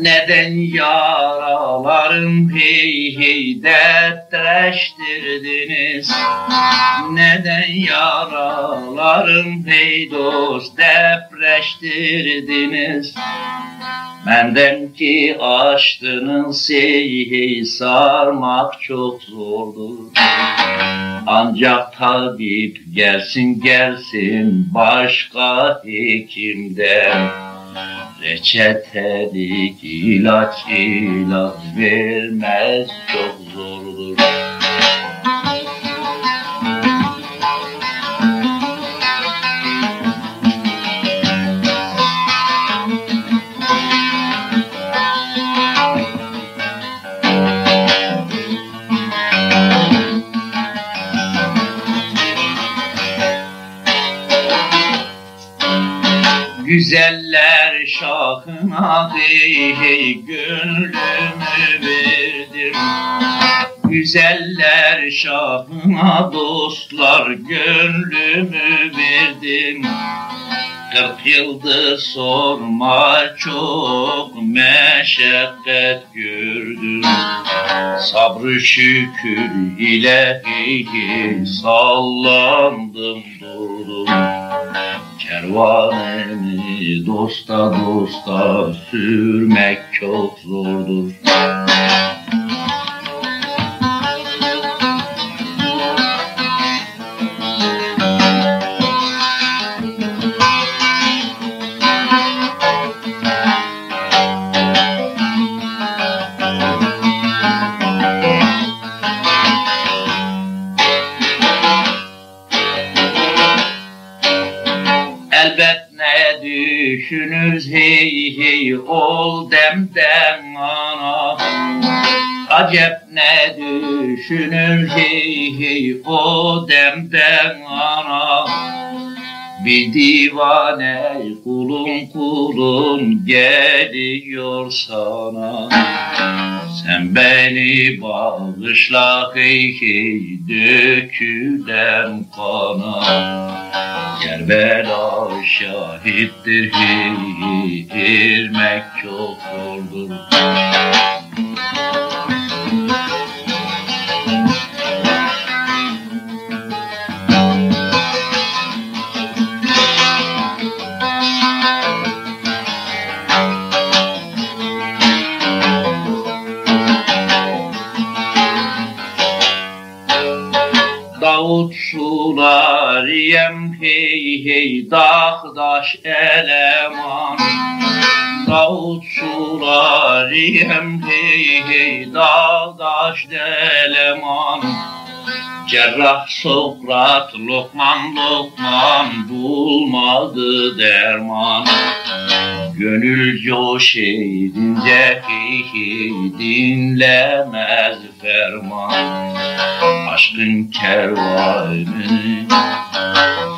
Neden yaralarım hey hey dertleştirdiniz? Neden yaralarım hey dost depreştirdiniz? Benden ki açtınız hey hey sarmak çok zordur. Ancak tabip gelsin gelsin başka hekimden Reçetelik ilaç ilaç vermez çok zordur. Güzeller şahına hey gönlümü verdim. Güzeller şahına dostlar gönlümü verdim. Kırk yıldır sorma çok meşakkat gördüm. Sabrı şükür ile hey sallandım durdum Kervanemi dosta dosta sürmek çok zordur. Düşünür hey hey ol dem dem ana. Acep ne düşünür hey hey o dem dem ana Bir divane kulun kulun geliyor sana Sen beni bağışla hey hey dökülen kana Kerbela şahittir girmek çok zordur. Sulariyem hey hey dağdaş eleman. Davut sulariyem hey hey dağdaş eleman. Cerrah Sokrat Lokman Lokman bulmadı derman Gönül coş edince dinlemez ferman. Aşkın kervanını sür